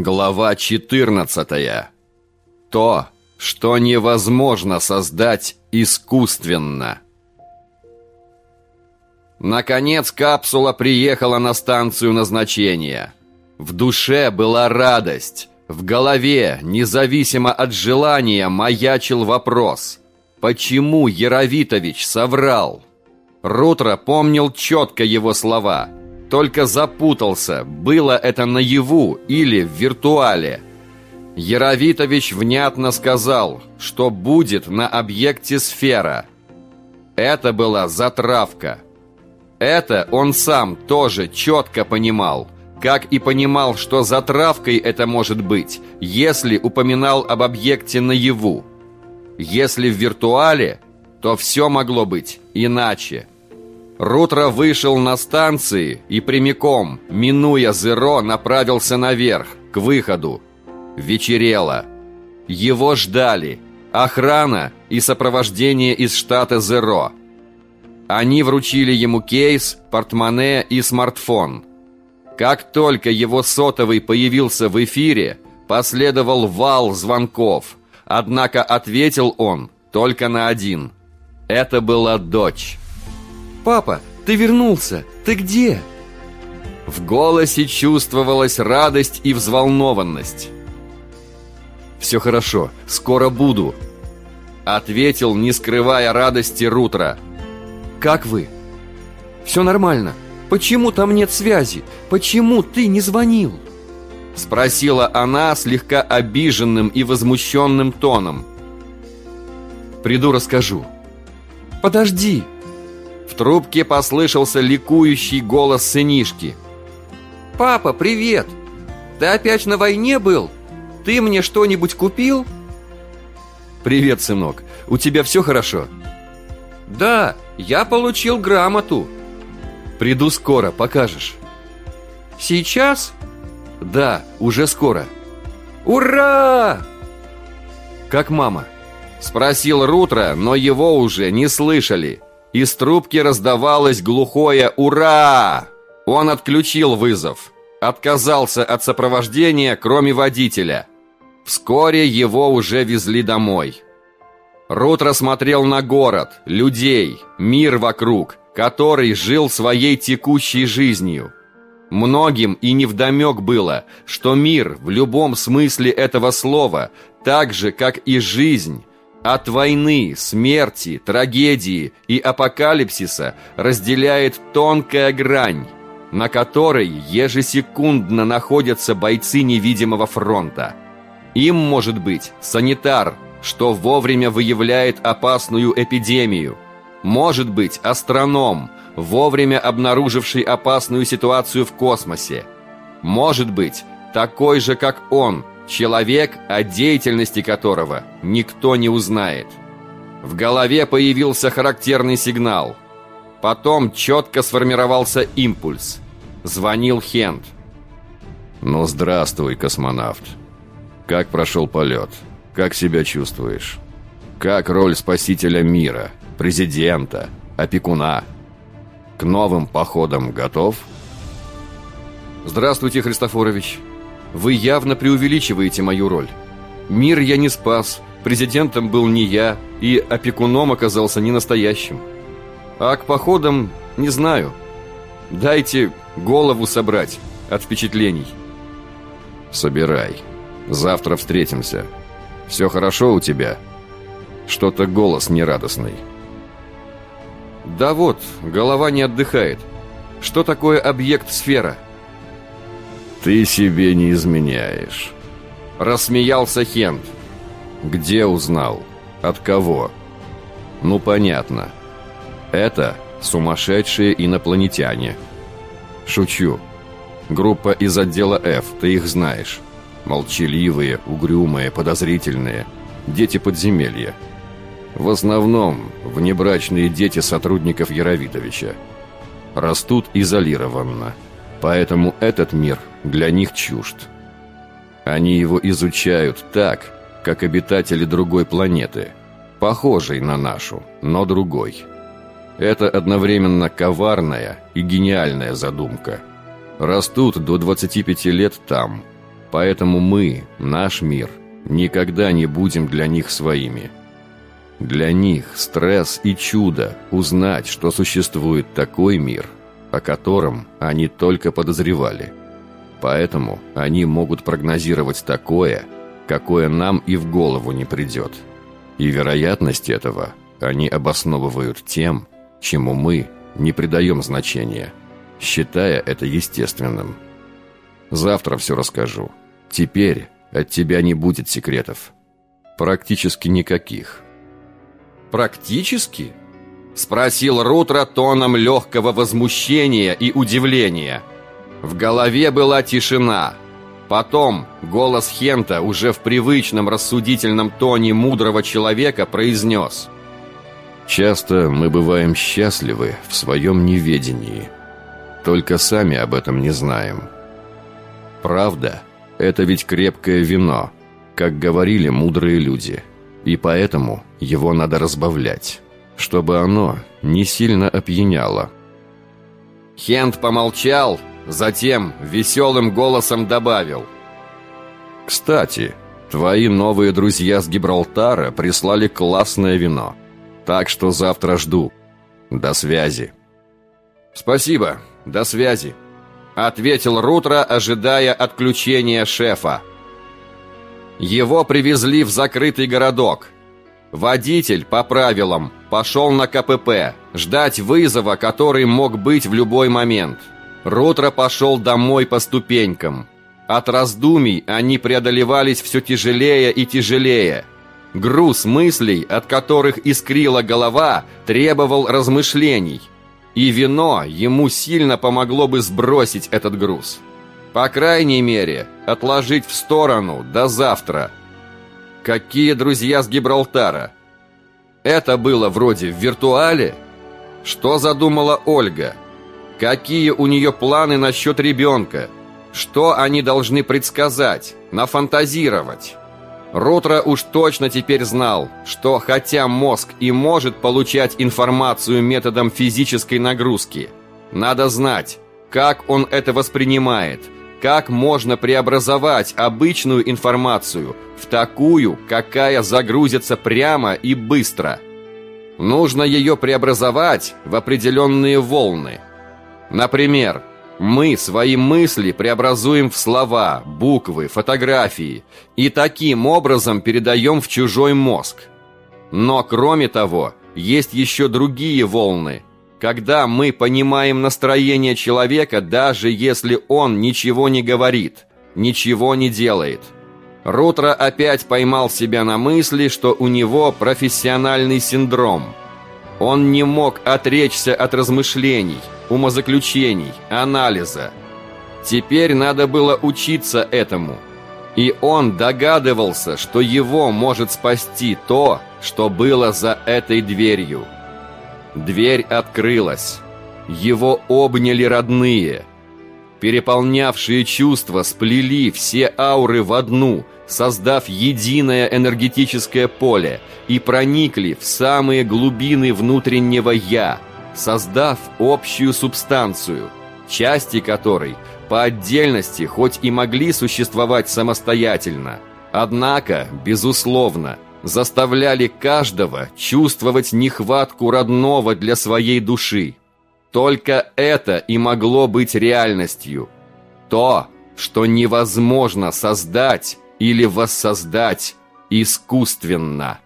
Глава 14. То, что невозможно создать искусственно. Наконец капсула приехала на станцию назначения. В душе была радость. В голове, независимо от желания, маячил вопрос. Почему Яровитович соврал? Рутро помнил четко его слова – только запутался, было это наяву или в виртуале. Яровитович внятно сказал, что будет на объекте сфера. Это была затравка. Это он сам тоже четко понимал, как и понимал, что затравкой это может быть, если упоминал об объекте наяву. Если в виртуале, то все могло быть иначе. Рутро вышел на станции и прямиком, минуя Зеро, направился наверх, к выходу. Вечерело. Его ждали. Охрана и сопровождение из штата Зеро. Они вручили ему кейс, портмоне и смартфон. Как только его сотовый появился в эфире, последовал вал звонков. Однако ответил он только на один. Это была дочь. Папа, ты вернулся! Ты где?» В голосе чувствовалась радость и взволнованность. «Все хорошо, скоро буду», — ответил, не скрывая радости Рутра. «Как вы?» «Все нормально. Почему там нет связи? Почему ты не звонил?» Спросила она слегка обиженным и возмущенным тоном. «Приду, расскажу». «Подожди!» Трубке послышался ликующий голос сынишки. «Папа, привет! Ты опять на войне был? Ты мне что-нибудь купил?» «Привет, сынок. У тебя все хорошо?» «Да, я получил грамоту». «Приду скоро, покажешь». «Сейчас?» «Да, уже скоро». «Ура!» «Как мама?» Спросил Рутро, но его уже не слышали. Из трубки раздавалось глухое «Ура!». Он отключил вызов. Отказался от сопровождения, кроме водителя. Вскоре его уже везли домой. Рут рассмотрел на город, людей, мир вокруг, который жил своей текущей жизнью. Многим и невдомек было, что мир в любом смысле этого слова, так же, как и жизнь, от войны, смерти, трагедии и апокалипсиса разделяет тонкая грань, на которой ежесекундно находятся бойцы невидимого фронта. Им может быть санитар, что вовремя выявляет опасную эпидемию. Может быть астроном, вовремя обнаруживший опасную ситуацию в космосе. Может быть такой же, как он – Человек, о деятельности которого никто не узнает. В голове появился характерный сигнал. Потом четко сформировался импульс. Звонил Хент. «Ну, здравствуй, космонавт. Как прошел полет? Как себя чувствуешь? Как роль спасителя мира, президента, опекуна? К новым походам готов?» «Здравствуйте, Христофорович. Вы явно преувеличиваете мою роль. Мир я не спас, президентом был не я, и опекуном оказался не настоящим. А к походам не знаю. Дайте голову собрать от впечатлений. Собирай. Завтра встретимся. Все хорошо у тебя? Что-то голос нерадостный. Да вот, голова не отдыхает. Что такое объект-сфера? «Ты себе не изменяешь», — рассмеялся Хент. «Где узнал? От кого?» «Ну, понятно. Это сумасшедшие инопланетяне». «Шучу. Группа из отдела F, ты их знаешь. Молчаливые, угрюмые, подозрительные. Дети подземелья. В основном внебрачные дети сотрудников Яровитовича. Растут изолированно». Поэтому этот мир для них чужд. Они его изучают так, как обитатели другой планеты, похожей на нашу, но другой. Это одновременно коварная и гениальная задумка. Растут до 25 лет там, Поэтому мы, наш мир, никогда не будем для них своими. Для них стресс и чудо узнать, что существует такой мир, о котором они только подозревали. Поэтому они могут прогнозировать такое, какое нам и в голову не придет. И вероятность этого они обосновывают тем, чему мы не придаем значения, считая это естественным. Завтра все расскажу. Теперь от тебя не будет секретов. Практически никаких. Практически? Спросил Рутро тоном легкого возмущения и удивления. В голове была тишина. Потом голос Хента уже в привычном рассудительном тоне мудрого человека произнес. «Часто мы бываем счастливы в своем неведении. Только сами об этом не знаем. Правда – это ведь крепкое вино, как говорили мудрые люди, и поэтому его надо разбавлять, чтобы оно не сильно опьяняло». Хент помолчал, затем веселым голосом добавил. «Кстати, твои новые друзья с Гибралтара прислали классное вино, так что завтра жду. До связи». «Спасибо, до связи», — ответил Рутро, ожидая отключения шефа. Его привезли в закрытый городок. Водитель, по правилам, пошел на КПП, ждать вызова, который мог быть в любой момент. Рутро пошел домой по ступенькам. От раздумий они преодолевались все тяжелее и тяжелее. Груз мыслей, от которых искрила голова, требовал размышлений – и вино ему сильно помогло бы сбросить этот груз. По крайней мере, отложить в сторону до завтра. Какие друзья с Гибралтара? Это было вроде в виртуале? Что задумала Ольга? Какие у нее планы насчет ребенка? Что они должны предсказать, нафантазировать? Рутро уж точно теперь знал, что хотя мозг и может получать информацию методом физической нагрузки, надо знать, как он это воспринимает, как можно преобразовать обычную информацию в такую, какая загрузится прямо и быстро. Нужно ее преобразовать в определенные волны. Например, мы свои мысли преобразуем в слова, буквы, фотографии и таким образом передаем в чужой мозг. Но кроме того, есть еще другие волны, когда мы понимаем настроение человека, даже если он ничего не говорит, ничего не делает. Рутро опять поймал себя на мысли, что у него профессиональный синдром. Он не мог отречься от размышлений – умозаключений, анализа. Теперь надо было учиться этому. И он догадывался, что его может спасти то, что было за этой дверью. Дверь открылась. Его обняли родные. Переполнявшие чувства сплели все ауры в одну, создав единое энергетическое поле, и проникли в самые глубины внутреннего «я», создав общую субстанцию, части которой по отдельности хоть и могли существовать самостоятельно, однако, безусловно, заставляли каждого чувствовать нехватку родного для своей души. Только это и могло быть реальностью. То, что невозможно создать или воссоздать искусственно.